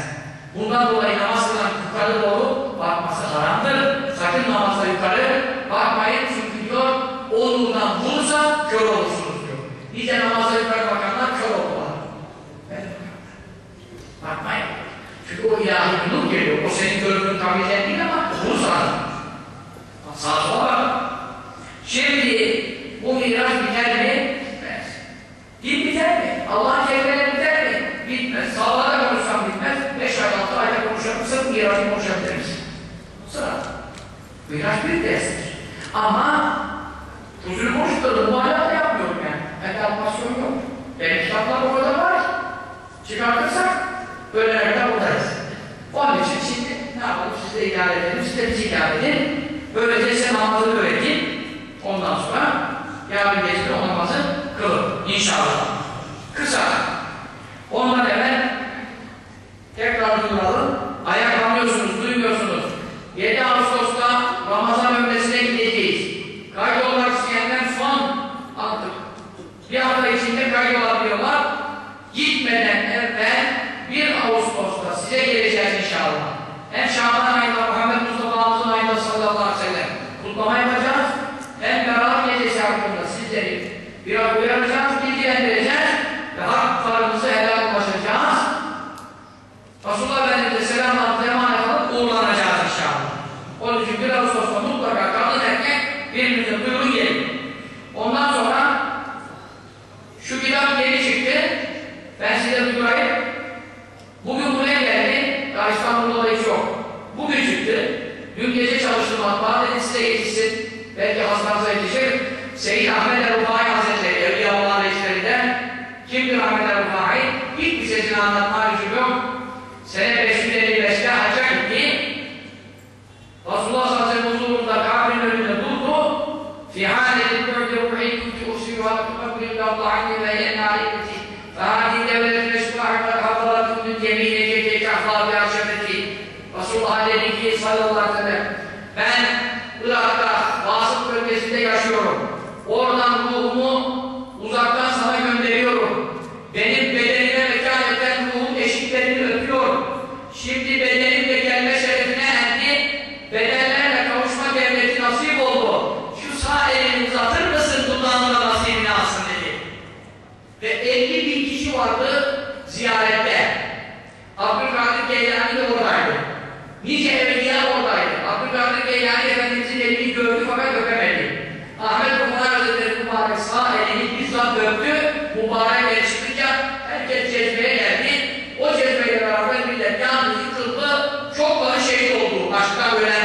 Bundan dolayı namaz kılan yukarı doğru bakması haramdır. Sakın namaza yukarı bakmayın çünkü diyor, onundan vurursa kör olursunuz diyor. Nice namaza yukarı bakanlar kör oldular. Bakmayın. Çünkü o ilahi nur geliyor. O senin görünün tabiiyle değil ama vur sana. Sağa sola. Şimdi bu miras biter mi? Evet. Din biter mi? Allah Celle bitmez. Dağlara konuşsam bitmez. Beş ay, altı ayda konuşalım. Sırf miracı konuşabiliriz. Sıra. Miraç bir derstir. Ama huzur konuştuğunda muhalefet yapmıyorum yani. Bende almasyon yok. Benim kitaplar orada var. Çıkartırsak öğrenirler buradayız. Onun için şimdi ne yapalım? Siz de idare edelim. Siz de bizi idare edin. Böylece size namazı öğretin. Ondan sonra yarın gece o namazı kılın. İnşallah. Kısa. Ondan evvel tekrar duralım. Ayaklanıyorsunuz Seyyid Ahmet el-Rufai Hazretleri Evliyaullah'ın reçlerinden kimdir Ahmet el-Rufai? Hiç lisesini anlatma lüzum yok. Sene 555'te hacca gitti. Resulullah sallallahu aleyhi ve sellem huzurunda kabrin önünde durdu. Fihâletin mu'de ruhi kutu usiru hakkı kabrillahu anni ve yennâli Krishna will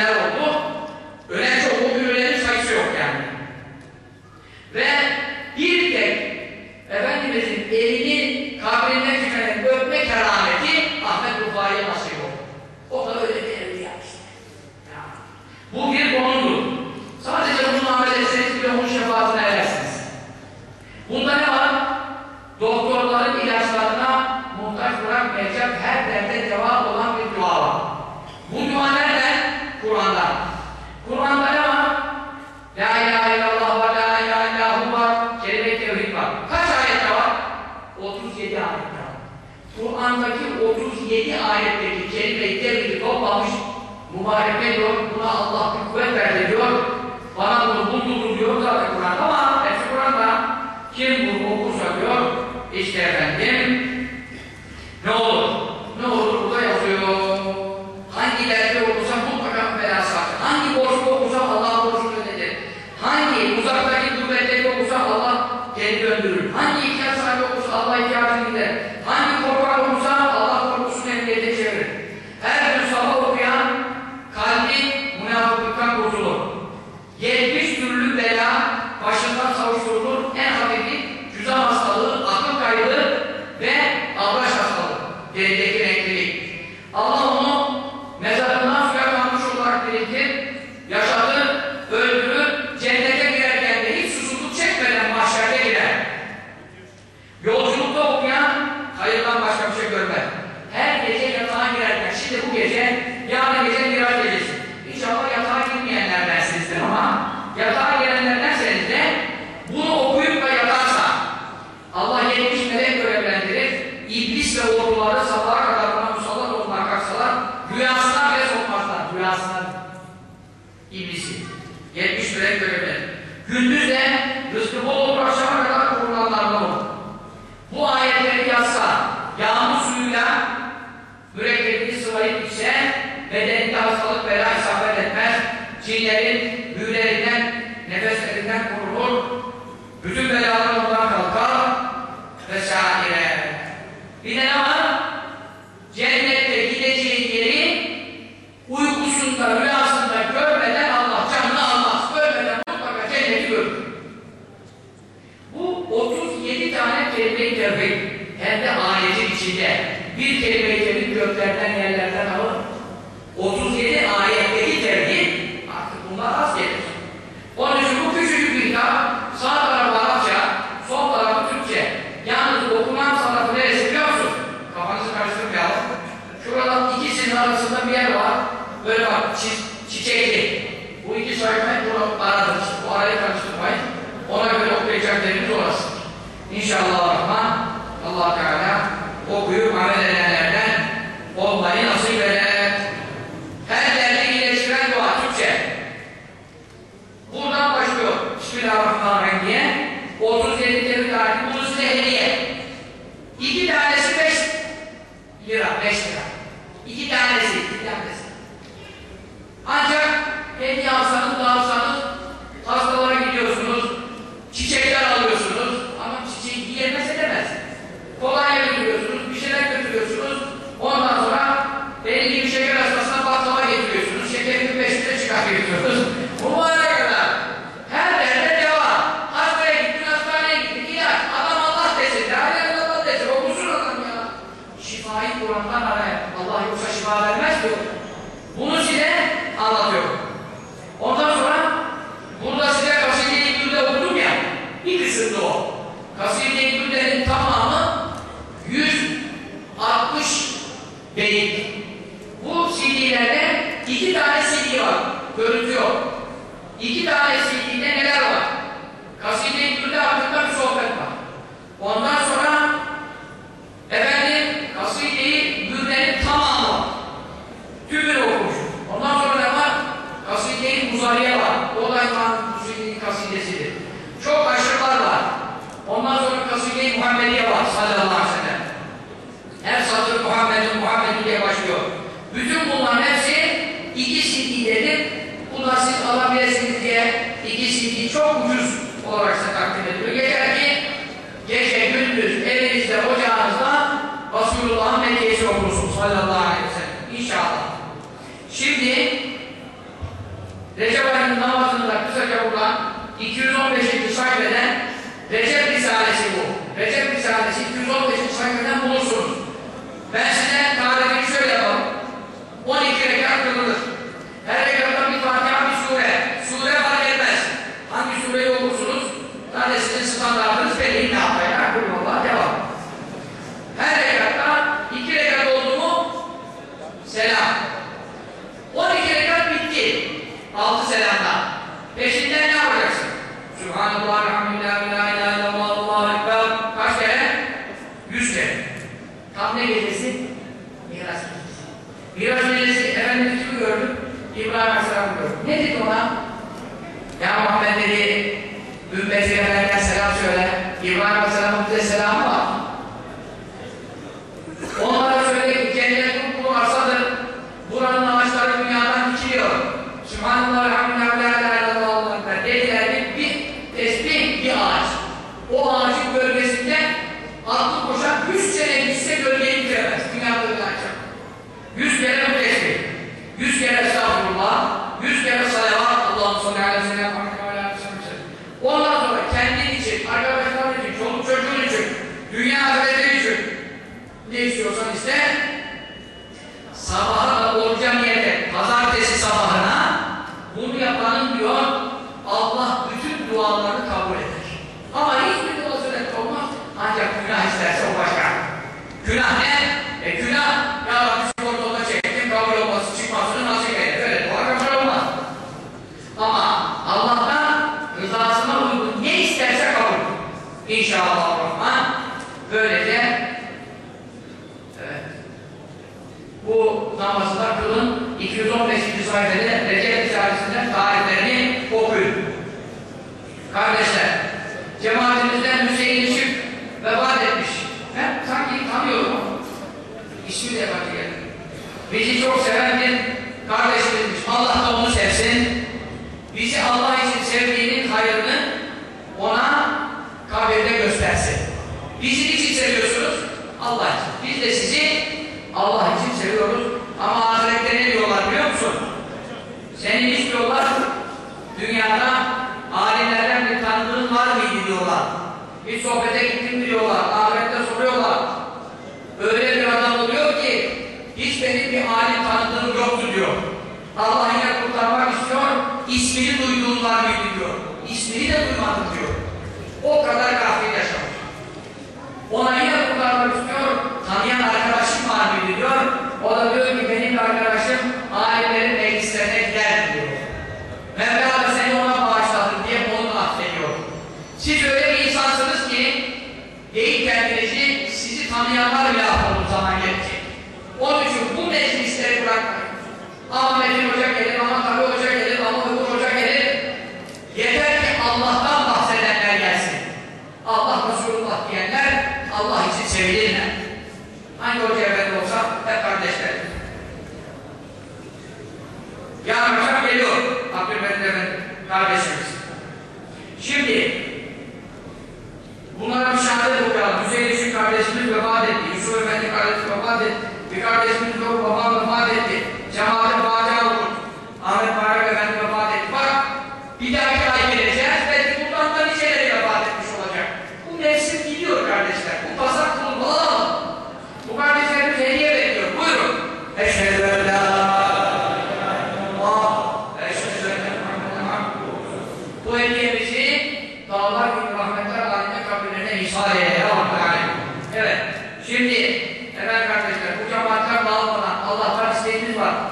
İnşallah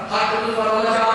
Hakkımız var, alacağımız